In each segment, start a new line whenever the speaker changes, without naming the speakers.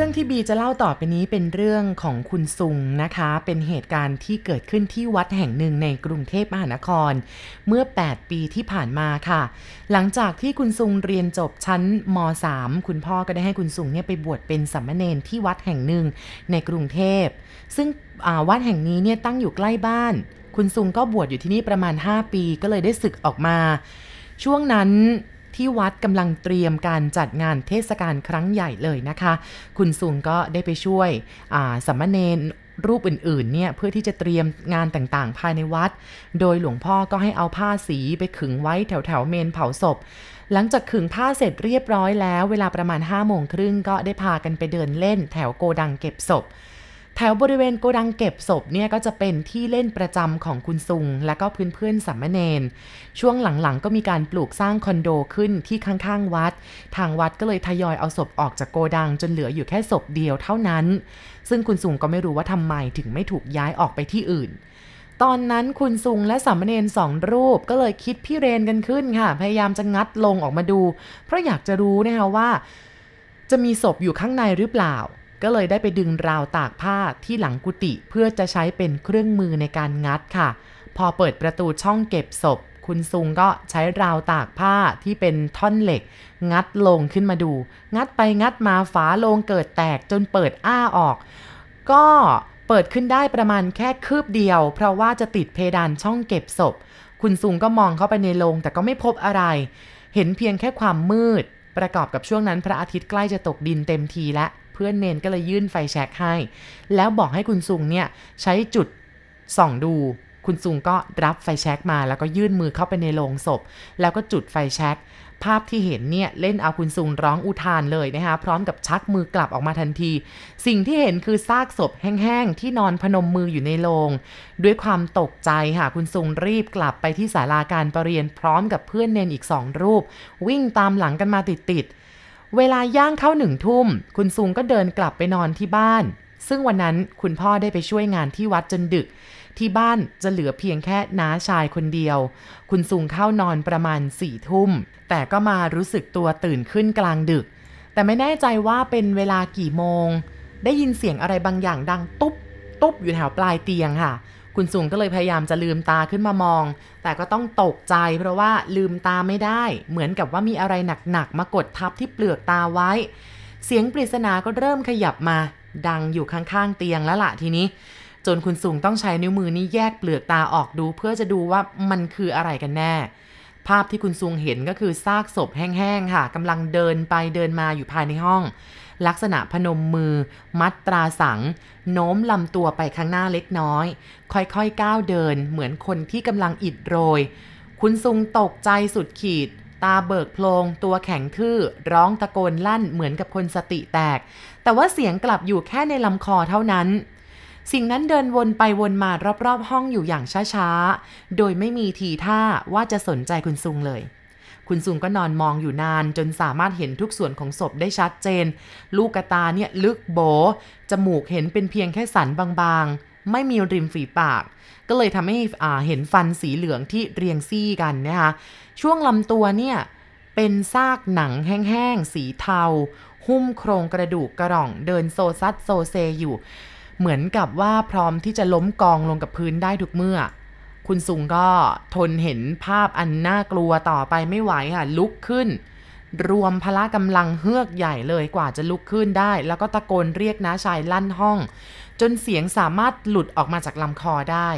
รื่องที่บีจะเล่าต่อไปนี้เป็นเรื่องของคุณซุงนะคะ เป็นเหตุการณ์ที่เกิดขึ้นที่วัดแห่งหนึ่งในกรุงเทพมหานคร เมื่อ 8 ปีที่ผ่านมาค่ะ หลังจากที่คุณซุงเรียนจบชั้นม .3 คุณพ่อก็ได้ให้คุณซุงเนี่ยไปบวชเป็นสัมมเนนที่วัดแห่งหนึ่งในกรุงเทพ ซึ่งวัดแห่งนี้เนี่ยตั้งอยู่ใกล้บ้าน คุณซุงก็บวชอยู่ที่นี่ประมาณ 5 ปีก็เลยได้ศึกออกมา ช่วงนั้น ที่วัดกำลังเตรียมการจัดงานเทศกาลครั้งใหญ่เลยนะคะ คุณซุงก็ได้ไปช่วยสัมมเนนรูปอื่นๆ เนี่ยเพื่อที่จะเตรียมงานต่างๆ ภายในวัด โดยหลวงพ่อก็ให้เอาผ้าสีไปขึงไว้แถวๆเมนเผาศพ หลังจากขึงผ้าเสร็จเรียบร้อยแล้ว เวลาประมาณ5้าโมงครึ่งก็ได้พากันไปเดินเล่นแถวโกดังเก็บศพ แถวบริเวณโกดังเก็บศพเนี่ยก็จะเป็นที่เล่นประจำของคุณซุง และก็เพื่อนๆสัมมเนนช่วงหลังๆ ก็มีการปลูกสร้างคอนโดขึ้นที่ข้างๆวัด ทางวัดก็เลยทยอยเอาศพออกจากโกดังจนเหลืออยู่แค่ศพเดียวเท่านั้น ซึ่งคุณซุงก็ไม่รู้ว่าทำไมถึงไม่ถูกย้ายออกไปที่อื่นตอนนั้นคุณซุงและสามเณรสองรูปก็เลยคิดพี่เรนกันขึ้นค่ะ พยายามจะงัดลงออกมาดู เพราะอยากจะรู้นะคะว่า จะมีศพอยู่ข้างในหรือเปล่า ก็เลยได้ไปดึงราวตากผ้าที่หลังกุฏิเพื่อจะใช้เป็นเครื่องมือในการงัดค่ะ พอเปิดประตูช่องเก็บศพ คุณซุงก็ใช้ราวตากผ้าที่เป็นท่อนเหล็ก งัดลงขึ้นมาดู งัดไปงัดมาฝาโลงเกิดแตกจนเปิดอ้าออก ก็เปิดขึ้นได้ประมาณแค่คืบเดียว เพราะว่าจะติดเพดานช่องเก็บศพ คุณซุงก็มองเข้าไปในโลงแต่ก็ไม่พบอะไร เห็นเพียงแค่ความมืด ประกอบกับช่วงนั้นพระอาทิตย์ใกล้จะตกดินเต็มทีแล้ว พื่อนเนนก็เลยยื่นไฟแช็กให้ แล้วบอกให้คุณซุงเนี่ยใช้จุดส่องดูคุณซุงก็รับไฟแช็กมาแล้วก็ยื่นมือเข้าไปในโลงศพ แล้วก็จุดไฟแช็กภาพที่เห็นเนี่ยเล่นเอาคุณซุงร้องอุทานเลยนะคะพร้อมกับชักมือกลับออกมาทันที สิ่งที่เห็นคือซากศพแห้งๆ ที่นอนพนมมืออยู่ในโลง ด้วยความตกใจค่ะ คุณซุงรีบกลับไปที่ศาลาการประเรียนพร้อมกับเพื่อนเนนอีกสองรูป วิ่งตามหลังกันมาติดๆ เวลาย่างเข้าหนึ่งทุ่ม คุณซุงก็เดินกลับไปนอนที่บ้าน ซึ่งวันนั้นคุณพ่อได้ไปช่วยงานที่วัดจนดึก ที่บ้านจะเหลือเพียงแค่น้าชายคนเดียว คุณซุงเข้านอนประมาณสี่ทุ่ม แต่ก็มารู้สึกตัวตื่นขึ้นกลางดึก แต่ไม่แน่ใจว่าเป็นเวลากี่โมง ได้ยินเสียงอะไรบางอย่างดังตุ๊บตุ๊บอยู่แถวปลายเตียงค่ะ คุณสุงก็เลยพยายามจะลืมตาขึ้นมามอง แต่ก็ต้องตกใจเพราะว่าลืมตาไม่ได้ เหมือนกับว่ามีอะไรหนักๆมากดทับที่เปลือกตาไว้ เสียงปริศนาก็เริ่มขยับมา ดังอยู่ข้างๆเตียงแล้วล่ะทีนี้ จนคุณสุงต้องใช้นิ้วมือนี้แยกเปลือกตาออกดู เพื่อจะดูว่ามันคืออะไรกันแน่ ภาพที่คุณซุงเห็นก็คือซากศพแห้งๆค่ะกำลังเดินไปเดินมาอยู่ภายในห้อง ลักษณะพนมมือ มัดตราสัง โน้มลำตัวไปข้างหน้าเล็กน้อย ค่อยๆก้าวเดินเหมือนคนที่กำลังอิดโรย คุณซุงตกใจสุดขีด ตาเบิกโพลง ตัวแข็งทื่อ ร้องตะโกนลั่นเหมือนกับคนสติแตก แต่ว่าเสียงกลับอยู่แค่ในลำคอเท่านั้นสิ่งนั้นเดินวนไปวนมารอบๆ ห้องอยู่อย่างช้า ๆ โดยไม่มีทีท่าว่าจะสนใจคุณซุงเลย คุณซุงก็นอนมองอยู่นาน จนสามารถเห็นทุกส่วนของศพได้ชัดเจน ลูกตาเนี่ยลึกโบ จมูกเห็นเป็นเพียงแค่สันบางๆ ไม่มีริมฝีปาก ก็เลยทำให้เห็นฟันสีเหลืองที่เรียงซี่กันนะคะช่วงลำตัวเนี่ยเป็นซากหนังแห้งๆ สีเทา หุ้มโครงกระดูกกระร่องเดินโซซัดโซเซอยู่ เหมือนกับว่าพร้อมที่จะล้มกองลงกับพื้นได้ทุกเมื่อ คุณซุงก็ทนเห็นภาพอันน่ากลัวต่อไปไม่ไหวค่ะลุกขึ้น รวมพละกำลังเฮือกใหญ่เลยกว่าจะลุกขึ้นได้ แล้วก็ตะโกนเรียกน้าชายลั่นห้อง จนเสียงสามารถหลุดออกมาจากลำคอได้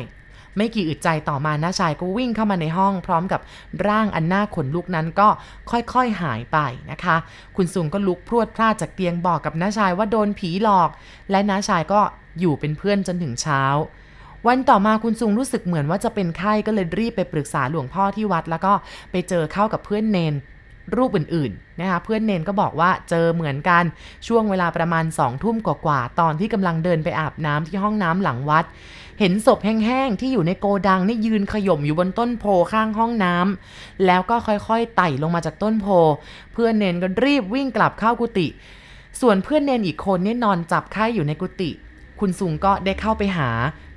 ไม่กี่อึดใจต่อมาน้าชายก็วิ่งเข้ามาในห้อง พร้อมกับร่างอันน่าขนลุกนั้นก็ค่อยๆหายไปนะคะ คุณซุงก็ลุกพรวดพลาดจากเตียงบอกกับน้าชายว่าโดนผีหลอก และน้าชายก็อยู่เป็นเพื่อนจนถึงเช้า วันต่อมาคุณซุงรู้สึกเหมือนว่าจะเป็นไข้ก็เลยรีบไปปรึกษาหลวงพ่อที่วัด แล้วก็ไปเจอเข้ากับเพื่อนเนนรูปอื่นๆนะคะเพื่อนเนนก็บอกว่าเจอเหมือนกันช่วงเวลาประมาณสองทุ่มกว่าๆตอนที่กำลังเดินไปอาบน้ำที่ห้องน้ำหลังวัด เห็นศพแห้งๆที่อยู่ในโกดังนี่ยืนขย่มอยู่บนต้นโพข้างห้องน้ำแล้วก็ค่อยๆไต่ลงมาจากต้นโพ เพื่อนเนนก็รีบวิ่งกลับเข้ากุฏิส่วนเพื่อนเนนอีกคนนี่นอนจับไข้อยู่ในกุฏิคุณซุงก็ได้เข้าไปหา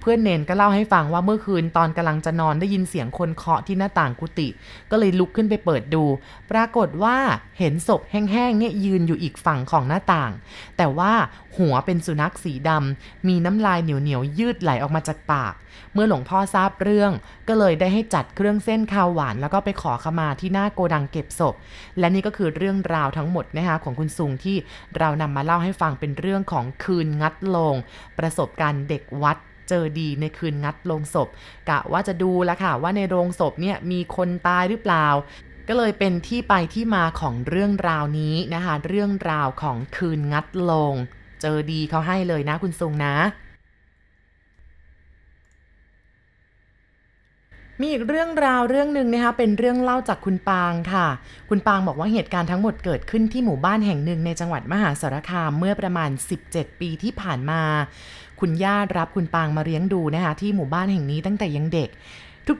เพื่อนเนนก็เล่าให้ฟังว่าเมื่อคืนตอนกำลังจะนอนได้ยินเสียงคนเคาะที่หน้าต่างกุฏิก็เลยลุกขึ้นไปเปิดดู ปรากฏว่าเห็นศพแห้งๆเนี่ยยืนอยู่อีกฝั่งของหน้าต่าง แต่ว่าหัวเป็นสุนัขสีดำมีน้ำลายเหนียวๆยืดไหลออกมาจากปาก เมื่อหลวงพ่อทราบเรื่อง ก็เลยได้ให้จัดเครื่องเส้นข้าวหวาน แล้วก็ไปขอขมาที่หน้าโกดังเก็บศพ และนี่ก็คือเรื่องราวทั้งหมดนะคะของคุณซุงที่เรานำมาเล่าให้ฟังเป็นเรื่องของคืนงัดโลง ประสบการณ์เด็กวัด เจอดีในคืนงัดโลงศพ กะว่าจะดูแล้วค่ะว่าในโรงศพเนี่ยมีคนตายหรือเปล่า ก็เลยเป็นที่ไปที่มาของเรื่องราวนี้นะคะ เรื่องราวของคืนงัดโลง เจอดีเขาให้เลยนะคุณซุงนะ มีอีกเรื่องราวเรื่องหนึ่งนะคะเป็นเรื่องเล่าจากคุณปางค่ะ คุณปางบอกว่าเหตุการณ์ทั้งหมดเกิดขึ้นที่หมู่บ้านแห่งหนึ่งในจังหวัดมหาสารคามเมื่อประมาณ 17 ปีที่ผ่านมา คุณย่ารับคุณปางมาเลี้ยงดูนะคะที่หมู่บ้านแห่งนี้ตั้งแต่ยังเด็ก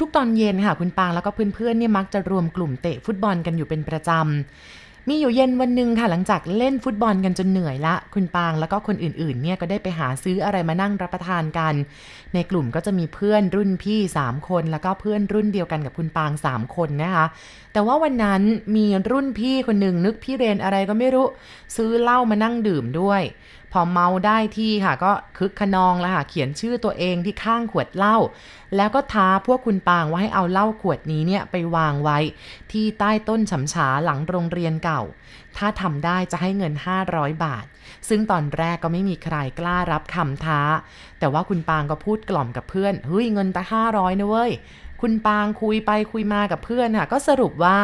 ทุกๆ ตอนเย็นค่ะ คุณปางแล้วก็เพื่อนๆเนี่ยมักจะรวมกลุ่มเตะฟุตบอลกันอยู่เป็นประจำ มีอยู่เย็นวันหนึ่งค่ะหลังจากเล่นฟุตบอลกันจนเหนื่อยละ คุณปางแล้วก็คนอื่นๆเนี่ยก็ได้ไปหาซื้ออะไรมานั่งรับประทานกัน ในกลุ่มก็จะมีเพื่อนรุ่นพี่ 3 คน แล้วก็เพื่อนรุ่นเดียวกันกับคุณปาง 3 คนนะคะแต่ว่าวันนั้นมีรุ่นพี่คนหนึ่งนึกพี่เรนอะไรก็ไม่รู้ ซื้อเหล้ามานั่งดื่มด้วย พอเมาได้ที่ค่ะก็คึกขนองแล้วค่ะเขียนชื่อตัวเองที่ข้างขวดเหล้าแล้วก็ท้าพวกคุณปางว่าให้เอาเหล้าขวดนี้เนี่ยไปวางไว้ ที่ใต้ต้นฉำฉาหลังโรงเรียนเก่า ถ้าทำได้จะให้เงิน 500 บาท ซึ่งตอนแรกก็ไม่มีใครกล้ารับคำท้า แต่ว่าคุณปางก็พูดกล่อมกับเพื่อนเฮ้ยเงินแต่500นะเว้ยคุณปางคุยไปคุยมากับเพื่อนค่ะก็สรุปว่า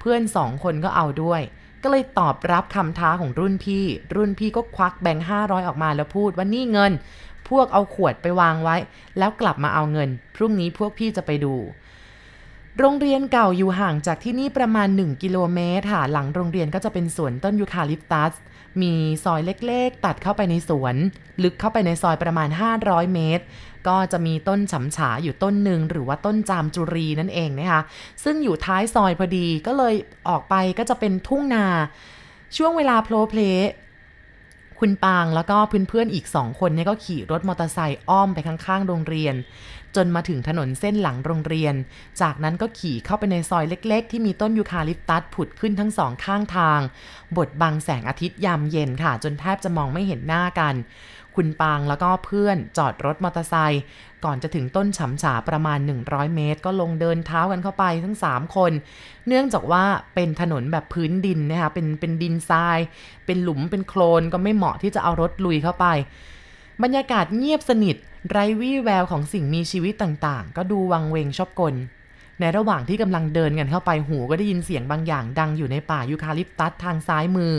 เพื่อนสองคนก็เอาด้วย ก็เลยตอบรับคำท้าของรุ่นพี่ รุ่นพี่ก็ควักแบงค์ห้าร้อยออกมาแล้วพูดว่านี่เงิน พวกเอาขวดไปวางไว้ แล้วกลับมาเอาเงิน พรุ่งนี้พวกพี่จะไปดู โรงเรียนเก่าอยู่ห่างจากที่นี่ประมาณ 1 กิโลเมตรค่ะ หลังโรงเรียนก็จะเป็นสวนต้นยูคาลิปตัส มีซอยเล็กๆ ตัดเข้าไปในสวน ลึกเข้าไปในซอยประมาณ 500 เมตร ก็จะมีต้นฉำฉาอยู่ต้นหนึ่งหรือว่าต้นจามจุรีนั่นเองนะคะซึ่งอยู่ท้ายซอยพอดีก็เลยออกไปก็จะเป็นทุ่งนา ช่วงเวลาโพลเพล คุณปางแล้วก็เพื่อนๆอีกสองคนเนี่ยก็ขี่รถมอเตอร์ไซค์อ้อมไปข้างๆ โรงเรียน จนมาถึงถนนเส้นหลังโรงเรียน จากนั้นก็ขี่เข้าไปในซอยเล็กๆ ที่มีต้นยูคาลิปตัสผุดขึ้นทั้งสองข้างทาง บดบังแสงอาทิตย์ยามเย็นค่ะ จนแทบจะมองไม่เห็นหน้ากัน คุณปางแล้วก็เพื่อนจอดรถมอเตอร์ไซค์ก่อนจะถึงต้นฉำฉาประมาณ 100 เมตร ก็ลงเดินเท้ากันเข้าไปทั้ง 3 คน เนื่องจากว่าเป็นถนนแบบพื้นดินนะคะเป็นเป็นดินทราย เป็นหลุมเป็นโคลนก็ไม่เหมาะที่จะเอารถลุยเข้าไป บรรยากาศเงียบสนิท ไร้วี่แววของสิ่งมีชีวิตต่างๆ ก็ดูวังเวงชอบกลในระหว่างที่กำลังเดินกันเข้าไปหูก็ได้ยินเสียงบางอย่างดังอยู่ในป่ายูคาลิปตัสทางซ้ายมือ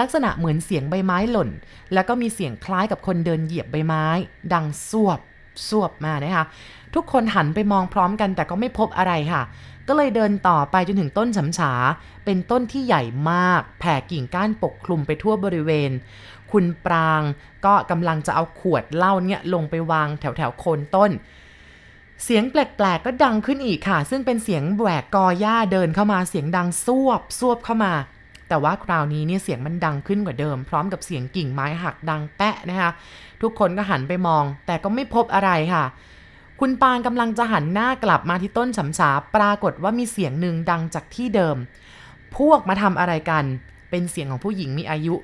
ลักษณะเหมือนเสียงใบไม้หล่น แล้วก็มีเสียงคล้ายกับคนเดินเหยียบใบไม้ ดังสวบสวบมานะคะ ทุกคนหันไปมองพร้อมกันแต่ก็ไม่พบอะไรค่ะ ก็เลยเดินต่อไปจนถึงต้นฉำฉา เป็นต้นที่ใหญ่มาก แผ่กิ่งก้านปกคลุมไปทั่วบริเวณ คุณปรางก็กำลังจะเอาขวดเหล้าเนี่ยลงไปวางแถวแถวโคนต้น เสียงแปลกๆก็ดังขึ้นอีกค่ะ ซึ่งเป็นเสียงแหวกกอหญ้าเดินเข้ามาเสียงดังซวบซวบเข้ามา แต่ว่าคราวนี้เนี่ยเสียงมันดังขึ้นกว่าเดิม พร้อมกับเสียงกิ่งไม้หักดังแปะนะคะ ทุกคนก็หันไปมอง แต่ก็ไม่พบอะไรค่ะ คุณปางกำลังจะหันหน้ากลับมาที่ต้นฉำฉาปรากฏว่ามีเสียงหนึ่งดังจากที่เดิม พวกมาทำอะไรกัน เป็นเสียงของผู้หญิงมีอายุ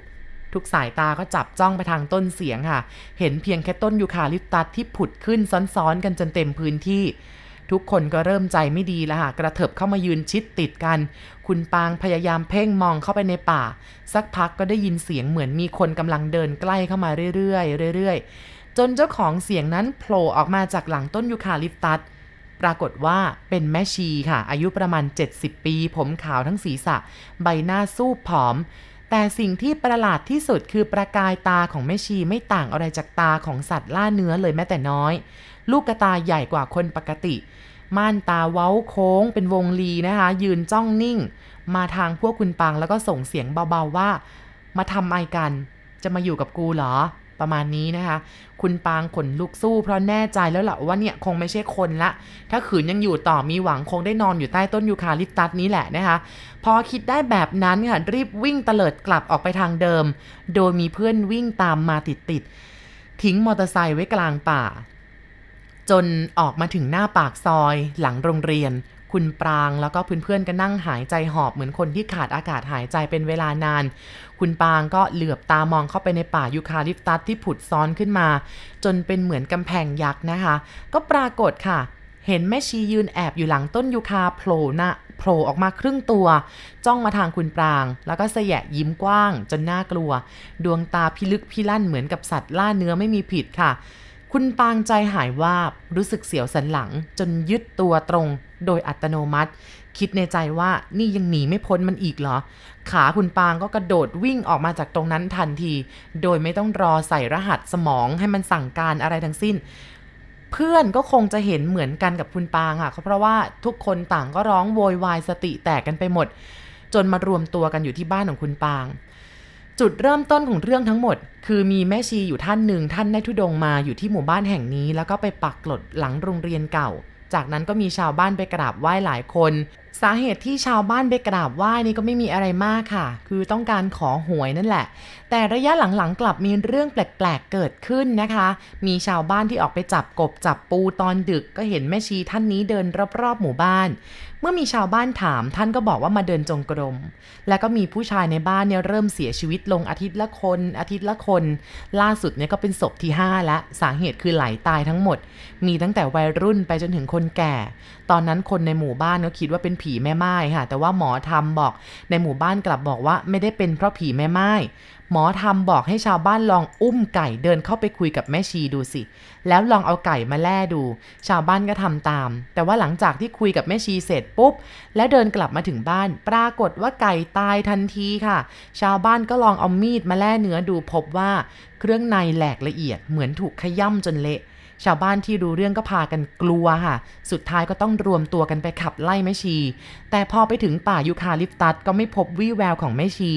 ทุกสายตาก็จับจ้องไปทางต้นเสียงค่ะ เห็นเพียงแค่ต้นยูคาลิปตัสที่ผุดขึ้นซ้อนๆกันจนเต็มพื้นที่ ทุกคนก็เริ่มใจไม่ดีแล้วค่ะกระเถิบเข้ามายืนชิดติดกัน คุณปางพยายามเพ่งมองเข้าไปในป่า สักพักก็ได้ยินเสียงเหมือนมีคนกำลังเดินใกล้เข้ามาเรื่อยๆเรื่อยๆ จนเจ้าของเสียงนั้นโผล่ออกมาจากหลังต้นยูคาลิปตัสปรากฏว่าเป็นแม่ชีค่ะ อายุประมาณ 70 ปี ผมขาวทั้งศีรษะ ใบหน้าสู้ผอม แต่สิ่งที่ประหลาดที่สุดคือประกายตาของแม่ชีไม่ต่างอะไรจากตาของสัตว์ล่าเนื้อเลยแม้แต่น้อย ลูกกระตาใหญ่กว่าคนปกติ ม่านตาเว้าโค้งเป็นวงรีนะคะ ยืนจ้องนิ่ง มาทางพวกคุณปังแล้วก็ส่งเสียงเบาๆว่า มาทำไมกัน จะมาอยู่กับกูเหรอ ประมาณนี้นะคะ คุณปางขนลุกสู้เพราะแน่ใจแล้วแหละว่าเนี่ยคงไม่ใช่คนละ ถ้าขืนยังอยู่ต่อมีหวังคงได้นอนอยู่ใต้ต้นยูคาลิปตัสนี้แหละนะคะ พอคิดได้แบบนั้นค่ะรีบวิ่งเตลิดกลับออกไปทางเดิม โดยมีเพื่อนวิ่งตามมาติดๆทิ้งมอเตอร์ไซค์ไว้กลางป่า จนออกมาถึงหน้าปากซอย หลังโรงเรียน คุณปรางแล้วก็เพื่อนๆก็นั่งหายใจหอบเหมือนคนที่ขาดอากาศหายใจเป็นเวลานาน คุณปรางก็เหลือบตามองเข้าไปในป่ายูคาลิปตัสที่ผุดซ้อนขึ้นมา จนเป็นเหมือนกำแพงยักษ์นะคะ ก็ปรากฏค่ะ เห็นแม่ชียืนแอบอยู่หลังต้นยูคาโผล่หน้าโผล่ออกมาครึ่งตัว จ้องมาทางคุณปราง แล้วก็เสยะยิ้มกว้างจนน่ากลัว ดวงตาพิลึกพิลั่นเหมือนกับสัตว์ล่าเนื้อไม่มีผิดค่ะ คุณปางใจหายวาบ รู้สึกเสียวสันหลัง จนยึดตัวตรงโดยอัตโนมัติ คิดในใจว่านี่ยังหนีไม่พ้นมันอีกเหรอ ขาคุณปางก็กระโดดวิ่งออกมาจากตรงนั้นทันที โดยไม่ต้องรอใส่รหัสสมองให้มันสั่งการอะไรทั้งสิ้น เพื่อนก็คงจะเห็นเหมือนกันกับคุณปางค่ะเพราะว่าทุกคนต่างก็ร้องโวยวายสติแตกกันไปหมด จนมารวมตัวกันอยู่ที่บ้านของคุณปาง จุดเริ่มต้นของเรื่องทั้งหมด คือมีแม่ชีอยู่ท่านหนึ่งท่านได้ทุดงมาอยู่ที่หมู่บ้านแห่งนี้ แล้วก็ไปปักกลดหลังโรงเรียนเก่า จากนั้นก็มีชาวบ้านไปกราบไหว้หลายคน สาเหตุที่ชาวบ้านไปกราบไหว้นี่ก็ไม่มีอะไรมากค่ะ คือต้องการขอหวยนั่นแหละ แต่ระยะหลังๆ กลับมีเรื่องแปลกๆเกิดขึ้นนะคะ มีชาวบ้านที่ออกไปจับกบจับปูตอนดึกก็เห็นแม่ชีท่านนี้เดินรอบๆหมู่บ้าน เมื่อมีชาวบ้านถามท่านก็บอกว่ามาเดินจงกรม แล้วก็มีผู้ชายในบ้านเนี่ยเริ่มเสียชีวิตลงอาทิตย์ละคน อาทิตย์ละคน ล่าสุดเนี่ยก็เป็นศพที่5แล้วสาเหตุคือไหลาตายทั้งหมด มีตั้งแต่วัยรุ่นไปจนถึงคนแก่ ตอนนั้นคนในหมู่บ้านก็คิดว่าเป็นผีแม่ไม้ค่ะ แต่ว่าหมอทำบอกในหมู่บ้านกลับบอกว่าไม่ได้เป็นเพราะผีแม่ไม้หมอทำบอกให้ชาวบ้านลองอุ้มไก่เดินเข้าไปคุยกับแม่ชีดูสิ แล้วลองเอาไก่มาแล่ดู ชาวบ้านก็ทำตาม แต่ว่าหลังจากที่คุยกับแม่ชีเสร็จปุ๊บ แล้วเดินกลับมาถึงบ้าน ปรากฏว่าไก่ตายทันทีค่ะ ชาวบ้านก็ลองเอามีดมาแล่เนื้อดูพบว่า เครื่องในแหลกละเอียดเหมือนถูกขย่ำจนเละ ชาวบ้านที่รู้เรื่องก็พากันกลัวค่ะ สุดท้ายก็ต้องรวมตัวกันไปขับไล่แม่ชี แต่พอไปถึงป่ายูคาลิปตัสก็ไม่พบวี่แววของแม่ชี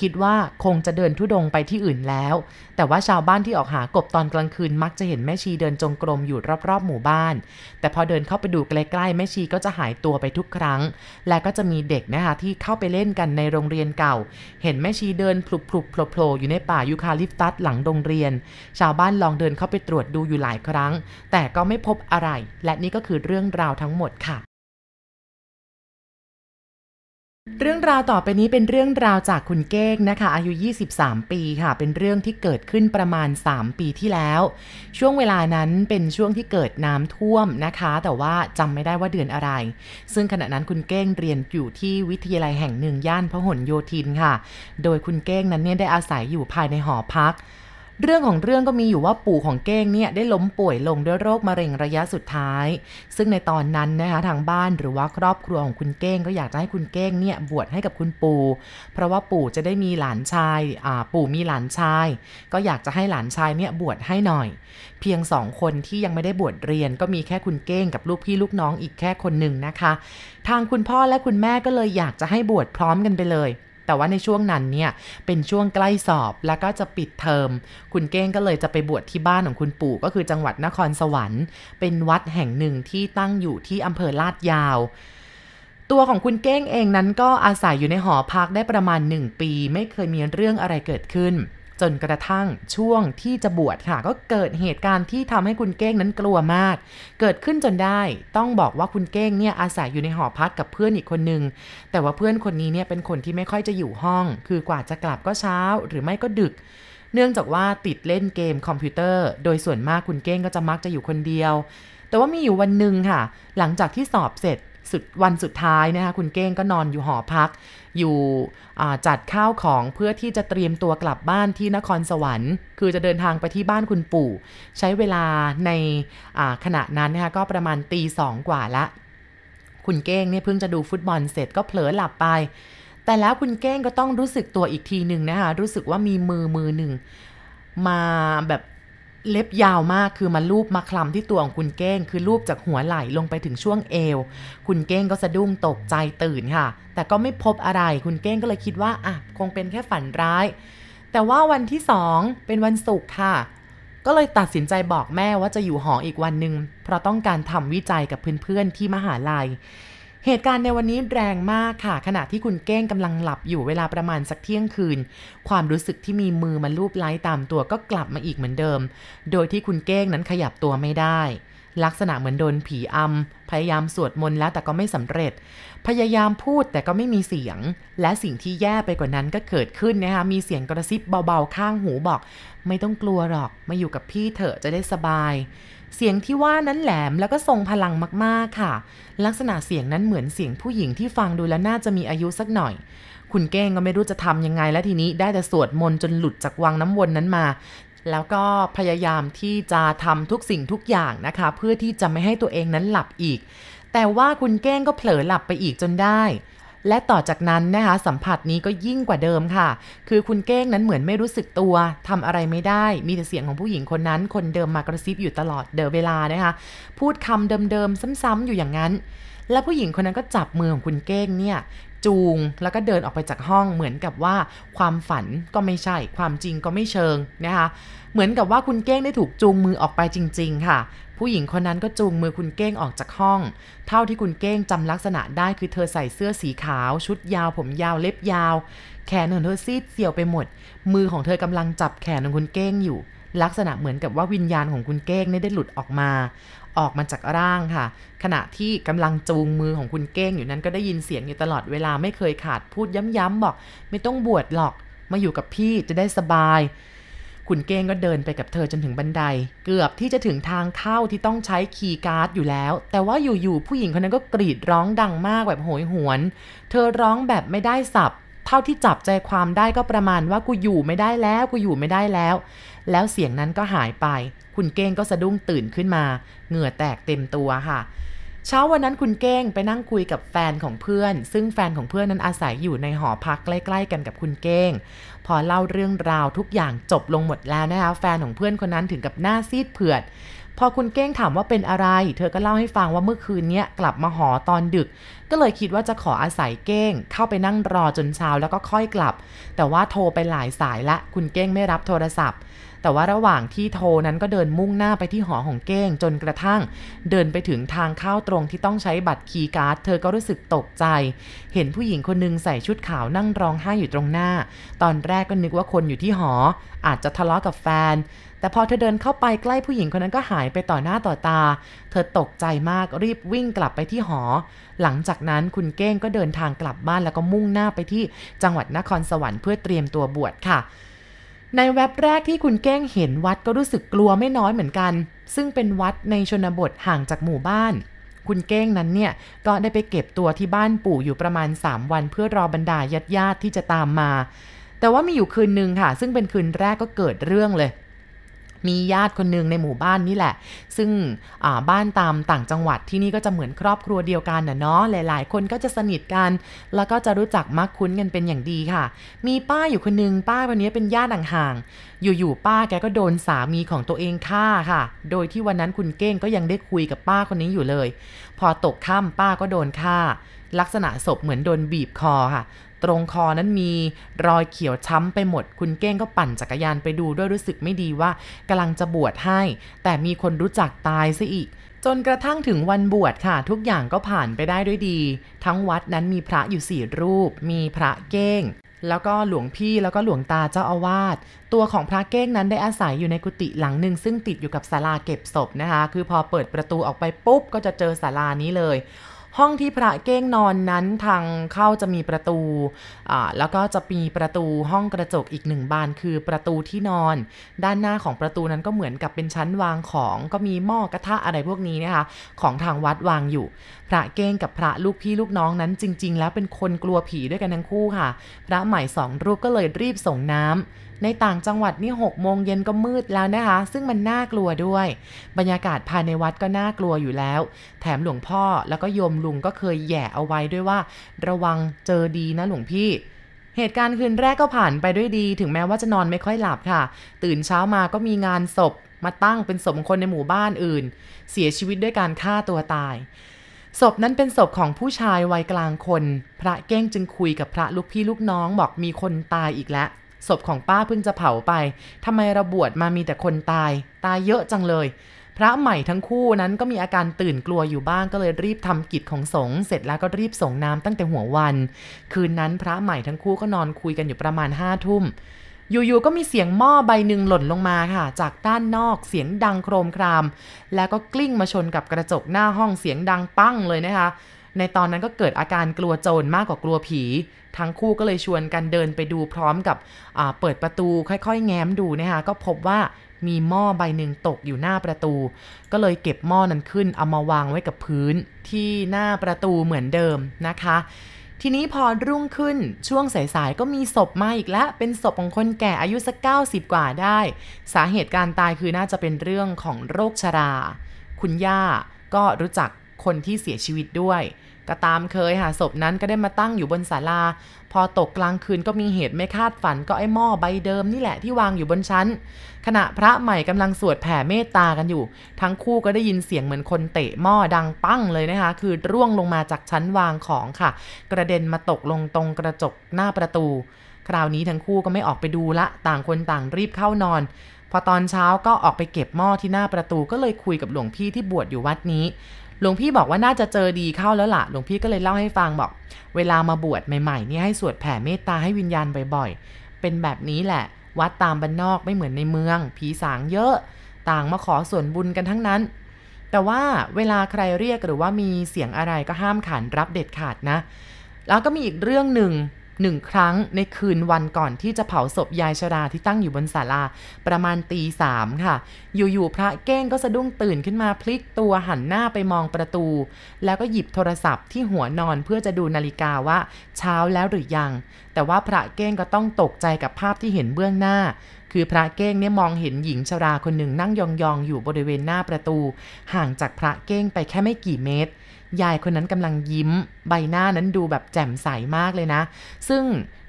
คิดว่าคงจะเดินทุดงไปที่อื่นแล้ว แต่ว่าชาวบ้านที่ออกหากบตอนกลางคืนมักจะเห็นแม่ชีเดินจงกรมอยู่รอบๆหมู่บ้าน แต่พอเดินเข้าไปดูใกล้ๆแม่ชีก็จะหายตัวไปทุกครั้ง และก็จะมีเด็กนะคะที่เข้าไปเล่นกันในโรงเรียนเก่า เห็นแม่ชีเดินพลุบๆโผล่ๆอยู่ในป่ายูคาลิปตัสหลังโรงเรียน ชาวบ้านลองเดินเข้าไปตรวจดูอยู่หลายครั้ง แต่ก็ไม่พบอะไร และนี่ก็คือเรื่องราวทั้งหมดค่ะ เรื่องราวต่อไปนี้เป็นเรื่องราวจากคุณเก้งนะคะ อายุ 23 ปีค่ะ เป็นเรื่องที่เกิดขึ้นประมาณ 3 ปีที่แล้ว ช่วงเวลานั้นเป็นช่วงที่เกิดน้ำท่วมนะคะ แต่ว่าจำไม่ได้ว่าเดือนอะไร ซึ่งขณะนั้นคุณเก้งเรียนอยู่ที่วิทยาลัยแห่งหนึ่งย่านพหลโยธินค่ะ โดยคุณเก้งนั้นเนี่ยได้อาศัยอยู่ภายในหอพัก เรื่องของเรื่องก็มีอยู่ว่าปู่ของเก้งเนี่ยได้ล้มป่วยลงด้วยโรคมะเร็งระยะสุดท้าย ซึ่งในตอนนั้นนะคะทางบ้านหรือว่าครอบครัวของคุณเก้งก็อยากจะให้คุณเก้งเนี่ยบวชให้กับคุณปู่ เพราะว่าปู่จะได้มีหลานชายอ่าปู่มีหลานชาย ก็อยากจะให้หลานชายเนี่ยบวชให้หน่อย เพียงสองคนที่ยังไม่ได้บวชเรียน ก็มีแค่คุณเก้งกับลูกพี่ลูกน้องอีกแค่คนหนึ่งนะคะ ทางคุณพ่อและคุณแม่ก็เลยอยากจะให้บวชพร้อมกันไปเลย แต่ว่าในช่วงนั้นเนี่ยเป็นช่วงใกล้สอบแล้วก็จะปิดเทอม คุณเก้งก็เลยจะไปบวชที่บ้านของคุณปู่ก็คือจังหวัดนครสวรรค์ เป็นวัดแห่งหนึ่งที่ตั้งอยู่ที่อำเภอลาดยาวตัวของคุณเก้งเองนั้นก็อาศัยอยู่ในหอพักได้ประมาณ 1 ปี ไม่เคยมีเรื่องอะไรเกิดขึ้น จนกระทั่งช่วงที่จะบวชค่ะ ก็เกิดเหตุการณ์ที่ทำให้คุณเก้งนั้นกลัวมาก เกิดขึ้นจนได้ ต้องบอกว่าคุณเก้งเนี่ยอาศัยอยู่ในหอพักกับเพื่อนอีกคนนึง แต่ว่าเพื่อนคนนี้เนี่ยเป็นคนที่ไม่ค่อยจะอยู่ห้อง คือกว่าจะกลับก็เช้าหรือไม่ก็ดึก เนื่องจากว่าติดเล่นเกมคอมพิวเตอร์ โดยส่วนมากคุณเก้งก็จะมักจะอยู่คนเดียว แต่ว่ามีอยู่วันหนึ่งค่ะ หลังจากที่สอบเสร็จสุดวันสุดท้ายนะคะคุณเก้งก็นอนอยู่หอพัก อยู่จัดข้าวของเพื่อที่จะเตรียมตัวกลับบ้านที่นครสวรรค์ คือจะเดินทางไปที่บ้านคุณปู่ ใช้เวลาในขณะนั้นนะคะก็ประมาณตีสองกว่าละ คุณเก้งเนี่ยเพิ่งจะดูฟุตบอลเสร็จก็เผลอหลับไป แต่แล้วคุณเก้งก็ต้องรู้สึกตัวอีกทีหนึ่งนะคะรู้สึกว่ามีมือมือหนึ่งมาแบบ เล็บยาวมากคือมาลูบมาคลำที่ตัวของคุณเก้ง คือลูบจากหัวไหล่ลงไปถึงช่วงเอว คุณเก้งก็สะดุ้งตกใจตื่นค่ะ แต่ก็ไม่พบอะไรคุณเก้งก็เลยคิดว่าอะคงเป็นแค่ฝันร้าย แต่ว่าวันที่สองเป็นวันศุกร์ค่ะ ก็เลยตัดสินใจบอกแม่ว่าจะอยู่หออีกวันหนึ่งเพราะต้องการทำวิจัยกับเพื่อนๆที่มหาลัย เหตุการณ์ในวันนี้แรงมากค่ะ ขณะที่คุณเก้งกำลังหลับอยู่เวลาประมาณสักเที่ยงคืน ความรู้สึกที่มีมือมาลูบไล้ตามตัวก็กลับมาอีกเหมือนเดิม โดยที่คุณเก้งนั้นขยับตัวไม่ได้ ลักษณะเหมือนโดนผีอำพยายามสวดมนต์แล้วแต่ก็ไม่สำเร็จ พยายามพูดแต่ก็ไม่มีเสียง และสิ่งที่แย่ไปกว่านั้นก็เกิดขึ้นนะคะมีเสียงกระซิบเบาๆข้างหูบอก ไม่ต้องกลัวหรอกมาอยู่กับพี่เถอะจะได้สบาย เสียงที่ว่านั้นแหลมแล้วก็ทรงพลังมากๆค่ะ ลักษณะเสียงนั้นเหมือนเสียงผู้หญิงที่ฟังดูแล้วน่าจะมีอายุสักหน่อยคุณเก้งก็ไม่รู้จะทำยังไงแล้วทีนี้ได้แต่สวดมนต์จนหลุดจากวังน้ำวนนั้นมา แล้วก็พยายามที่จะทำทุกสิ่งทุกอย่างนะคะ เพื่อที่จะไม่ให้ตัวเองนั้นหลับอีก แต่ว่าคุณเก้งก็เผลอหลับไปอีกจนได้ และต่อจากนั้นนะคะสัมผัสนี้ก็ยิ่งกว่าเดิมค่ะ คือคุณเก้งนั้นเหมือนไม่รู้สึกตัวทำอะไรไม่ได้ มีแต่เสียงของผู้หญิงคนนั้น คนเดิมมากระซิบอยู่ตลอดเดิมเวลานะคะ พูดคำเดิมๆซ้ำๆอยู่อย่างนั้น แล้วผู้หญิงคนนั้นก็จับมือของคุณเก้งเนี่ยจูงแล้วก็เดินออกไปจากห้องเหมือนกับว่าความฝันก็ไม่ใช่ ความจริงก็ไม่เชิงนะคะเหมือนกับว่าคุณเก้งได้ถูกจูงมือออกไปจริง ๆ ค่ะ ผู้หญิงคนนั้นก็จูงมือคุณเก้งออกจากห้อง เท่าที่คุณเก้งจำลักษณะได้คือเธอใส่เสื้อสีขาว ชุดยาว ผมยาวเล็บยาว แขนของเธอซีดเสียวไปหมด มือของเธอกำลังจับแขนของคุณเก้งอยู่ ลักษณะเหมือนกับว่าวิญญาณของคุณเก้งได้หลุดออกมา ออกมาจากร่างค่ะ ขณะที่กำลังจูงมือของคุณเก้งอยู่นั้นก็ได้ยินเสียงอยู่ตลอดเวลาไม่เคยขาดพูดย้ำๆบอก ไม่ต้องบวชหรอกมาอยู่กับพี่จะได้สบาย คุณเก้งก็เดินไปกับเธอจนถึงบันได เกือบที่จะถึงทางเข้าที่ต้องใช้ key card อยู่แล้ว แต่ว่าอยู่ๆผู้หญิงคนนั้นก็กรีดร้องดังมากแบบโหยหวน เธอร้องแบบไม่ได้ศัพท์เท่าที่จับใจความได้ก็ประมาณว่ากูอยู่ไม่ได้แล้วกูอยู่ไม่ได้แล้ว แล้วเสียงนั้นก็หายไป คุณเก้งก็สะดุ้งตื่นขึ้นมา เหงื่อแตกเต็มตัวค่ะ เช้าวันนั้นคุณเก้งไปนั่งคุยกับแฟนของเพื่อน ซึ่งแฟนของเพื่อนนั้นอาศัยอยู่ในหอพักใกล้ ๆ กันกับคุณเก้ง พอเล่าเรื่องราวทุกอย่างจบลงหมดแล้วนะคะแฟนของเพื่อนคนนั้นถึงกับหน้าซีดเผือดพอคุณเก้งถามว่าเป็นอะไร เธอก็เล่าให้ฟังว่าเมื่อคืนนี้กลับมาหอตอนดึก ก็เลยคิดว่าจะขออาศัยเก้ง เข้าไปนั่งรอจนเช้าแล้วก็ค่อยกลับ แต่ว่าโทรไปหลายสายละ คุณเก้งไม่รับโทรศัพท์ แต่ว่าระหว่างที่โทนั้นก็เดินมุ่งหน้าไปที่หอของเก้ง จนกระทั่ง เดินไปถึงทางเข้าตรงที่ต้องใช้บัตรคีย์การ์ด เธอก็รู้สึกตกใจ เห็นผู้หญิงคนนึงใส่ชุดขาวนั่งร้องไห้อยู่ตรงหน้า ตอนแรกก็นึกว่าคนอยู่ที่หอ อาจจะทะเลาะกับแฟน แต่พอเธอเดินเข้าไปใกล้ผู้หญิงคนนั้นก็หายไปต่อหน้าต่อตา เธอตกใจมากรีบวิ่งกลับไปที่หอ หลังจากนั้นคุณเก้งก็เดินทางกลับบ้านแล้วก็มุ่งหน้าไปที่จังหวัดนครสวรรค์เพื่อเตรียมตัวบวชค่ะ ในแว็บแรกที่คุณเก้งเห็นวัดก็รู้สึกกลัวไม่น้อยเหมือนกัน ซึ่งเป็นวัดในชนบทห่างจากหมู่บ้าน คุณเก้งนั้นเนี่ย ก็ได้ไปเก็บตัวที่บ้านปู่อยู่ประมาณ 3 วัน เพื่อรอบรรดาญาติญาติที่จะตามมา แต่ว่ามีอยู่คืนหนึ่งค่ะ ซึ่งเป็นคืนแรกก็เกิดเรื่องเลย มีญาติคนหนึ่งในหมู่บ้านนี่แหละ ซึ่งบ้านตามต่างจังหวัดที่นี่ก็จะเหมือนครอบครัวเดียวกันนะเนาะหลาย ๆ คนก็จะสนิทกัน แล้วก็จะรู้จักมักคุ้นกันเป็นอย่างดีค่ะ มีป้าอยู่คนนึงป้าวันนี้เป็นญาติห่างๆอยู่ๆป้าแกก็โดนสามีของตัวเองฆ่าค่ะ โดยที่วันนั้นคุณเก้งก็ยังได้คุยกับป้าคนนี้อยู่เลย พอตกค่ำป้าก็โดนฆ่า ลักษณะศพเหมือนโดนบีบคอค่ะ ตรงคอนั้นมีรอยเขียวช้ำไปหมด คุณเก้งก็ปั่นจักรยานไปดูด้วยรู้สึกไม่ดีว่ากำลังจะบวชให้ แต่มีคนรู้จักตายซะอีกจนกระทั่งถึงวันบวชค่ะ ทุกอย่างก็ผ่านไปได้ด้วยดี ทั้งวัดนั้นมีพระอยู่สี่รูป มีพระเก้ง แล้วก็หลวงพี่แล้วก็หลวงตาเจ้าอาวาสตัวของพระเก้งนั้นได้อาศัยอยู่ในกุฏิหลังหนึ่งซึ่งติดอยู่กับศาลาเก็บศพนะคะ คือพอเปิดประตูออกไปปุ๊บก็จะเจอศาลานี้เลย ห้องที่พระเก้งนอนนั้นทางเข้าจะมีประตูแล้วก็จะมีประตูห้องกระจกอีกหนึ่งบานคือประตูที่นอน ด้านหน้าของประตูนั้นก็เหมือนกับเป็นชั้นวางของ ก็มีหม้อกระทะอะไรพวกนี้นะคะของทางวัดวางอยู่ พระเก้งกับพระลูกพี่ลูกน้องนั้นจริง ๆ แล้วเป็นคนกลัวผีด้วยกันทั้งคู่ค่ะ พระใหม่สองรูปก็เลยรีบส่งน้ำ ในต่างจังหวัดนี่หกโมงเย็นก็มืดแล้วนะคะ ซึ่งมันน่ากลัวด้วย บรรยากาศภายในวัดก็น่ากลัวอยู่แล้ว แถมหลวงพ่อแล้วก็โยมลุงก็เคยแย่เอาไว้ด้วยว่า ระวังเจอดีนะหลวงพี่เหตุการณ์คืนแรกก็ผ่านไปด้วยดี ถึงแม้ว่าจะนอนไม่ค่อยหลับค่ะ ตื่นเช้ามาก็มีงานศพ มาตั้งเป็นศพคนในหมู่บ้านอื่น เสียชีวิตด้วยการฆ่าตัวตาย ศพนั้นเป็นศพของผู้ชายวัยกลางคน พระเก้งจึงคุยกับพระลูกพี่ลูกน้องบอกมีคนตายอีกแล้ว ศพของป้าเพิ่งจะเผาไปทำไมระบวชมามีแต่คนตาย ตายเยอะจังเลย พระใหม่ทั้งคู่นั้นก็มีอาการตื่นกลัวอยู่บ้างก็เลยรีบทำกิจของสงฆ์เสร็จแล้วก็รีบส่งน้ำตั้งแต่หัววัน คืนนั้นพระใหม่ทั้งคู่ก็นอนคุยกันอยู่ประมาณห้าทุ่มอยู่ๆ ก็มีเสียงหม้อใบหนึ่งหล่นลงมาค่ะ จากด้านนอกเสียงดังโครมคราม แล้วก็กลิ้งมาชนกับกระจกหน้าห้องเสียงดังปั้งเลยนะคะ ในตอนนั้นก็เกิดอาการกลัวโจรมากกว่ากลัวผี ทั้งคู่ก็เลยชวนกันเดินไปดูพร้อมกับเปิดประตูค่อยๆ แง้มดูนะคะก็พบว่ามีหม้อใบหนึ่งตกอยู่หน้าประตู ก็เลยเก็บหม้อนั้นขึ้นเอามาวางไว้กับพื้นที่หน้าประตูเหมือนเดิมนะคะ ทีนี้พอรุ่งขึ้นช่วงสายๆก็มีศพมาอีกแล้วเป็นศพของคนแก่อายุสักเก้าสิบกว่าได้ สาเหตุการตายคือน่าจะเป็นเรื่องของโรคชรา คุณย่าก็รู้จักคนที่เสียชีวิตด้วย ก็ตามเคยหาศพนั้นก็ได้มาตั้งอยู่บนศาลา พอตกกลางคืนก็มีเหตุไม่คาดฝันก็ไอ้หม้อใบเดิมนี่แหละที่วางอยู่บนชั้น ขณะพระใหม่กำลังสวดแผ่เมตตากันอยู่ ทั้งคู่ก็ได้ยินเสียงเหมือนคนเตะหม้อดังปั้งเลยนะคะ คือร่วงลงมาจากชั้นวางของค่ะ กระเด็นมาตกลงตรงกระจกหน้าประตู คราวนี้ทั้งคู่ก็ไม่ออกไปดูละ ต่างคนต่างรีบเข้านอน พอตอนเช้าก็ออกไปเก็บหม้อที่หน้าประตูก็เลยคุยกับหลวงพี่ที่บวชอยู่วัดนี้ หลวงพี่บอกว่าน่าจะเจอดีเข้าแล้วล่ะ หลวงพี่ก็เลยเล่าให้ฟังบอก เวลามาบวชใหม่ๆนี่ให้สวดแผ่เมตตาให้วิญญาณบ่อยๆ เป็นแบบนี้แหละ วัดตามบ้านนอกไม่เหมือนในเมือง ผีสางเยอะ ต่างมาขอส่วนบุญกันทั้งนั้น แต่ว่าเวลาใครเรียกหรือว่ามีเสียงอะไรก็ห้ามขานรับเด็ดขาดนะ แล้วก็มีอีกเรื่องหนึ่ง หนึ่งครั้งในคืนวันก่อนที่จะเผาศพยายชราที่ตั้งอยู่บนศาลาประมาณตีสามค่ะ อยู่ๆพระเก้งก็สะดุ้งตื่นขึ้นมาพลิกตัวหันหน้าไปมองประตู แล้วก็หยิบโทรศัพท์ที่หัวนอนเพื่อจะดูนาฬิกาว่าเช้าแล้วหรือยัง แต่ว่าพระเก้งก็ต้องตกใจกับภาพที่เห็นเบื้องหน้า คือพระเก้งเนี่ยมองเห็นหญิงชราคนหนึ่งนั่งยองๆอยู่บริเวณหน้าประตู ห่างจากพระเก้งไปแค่ไม่กี่เมตร ยายคนนั้นกำลังยิ้ม ใบหน้านั้นดูแบบแจ่มใสมากเลยนะ ซึ่ง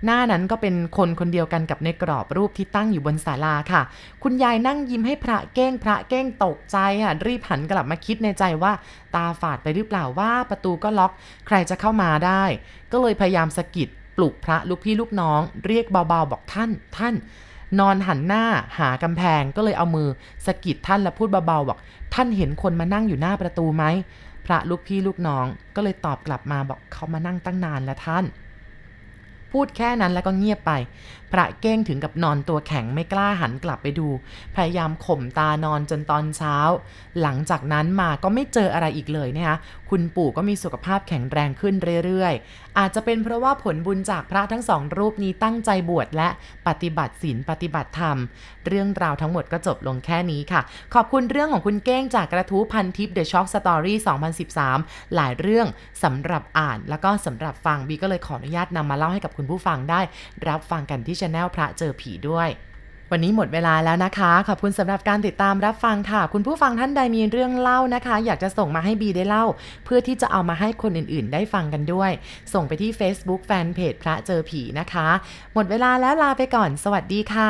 หน้านั้นก็เป็นคนคนเดียวกันกับในกรอบรูปที่ตั้งอยู่บนศาลาค่ะ คุณยายนั่งยิ้มให้พระเก้ง พระเก้งตกใจค่ะ รีบหันกลับมาคิดในใจว่า ตาฝาดไปหรือเปล่าว่าประตูก็ล็อก ใครจะเข้ามาได้ ก็เลยพยายามสะกิดปลุกพระลูกพี่ลูกน้อง เรียกเบาๆบอกท่านท่าน นอนหันหน้าหากำแพงก็เลยเอามือสะกิดท่านแล้วพูดเบาๆบอกท่านเห็นคนมานั่งอยู่หน้าประตูไหมพระลูกพี่ลูกน้องก็เลยตอบกลับมาบอกเขามานั่งตั้งนานแล้วท่าน พูดแค่นั้นแล้วก็เงียบไป พระเก้งถึงกับนอนตัวแข็งไม่กล้าหันกลับไปดู พยายามข่มตานอนจนตอนเช้า หลังจากนั้นมาก็ไม่เจออะไรอีกเลยนะคะคุณปู่ก็มีสุขภาพแข็งแรงขึ้นเรื่อยๆ อาจจะเป็นเพราะว่าผลบุญจากพระทั้งสองรูปนี้ตั้งใจบวชและปฏิบัติศีลปฏิบัติธรรม เรื่องราวทั้งหมดก็จบลงแค่นี้ค่ะ ขอบคุณเรื่องของคุณเก้งจากกระทู้พันทิป The Shock Story 2013 หลายเรื่องสำหรับอ่านแล้วก็สำหรับฟังบีก็เลยขออนุญาตนำมาเล่าให้กับคุณผู้ฟังได้รับฟังกันที่ช anel พระเจอผีด้วยวันนี้หมดเวลาแล้วนะคะ ขอบคุณสำหรับการติดตามรับฟังค่ะ คุณผู้ฟังท่านใดมีเรื่องเล่านะคะ อยากจะส่งมาให้บีได้เล่า เพื่อที่จะเอามาให้คนอื่นๆ ได้ฟังกันด้วย ส่งไปที่ Facebook Fanpage พระเจอผีนะคะ หมดเวลาแล้วลาไปก่อน สวัสดีค่ะ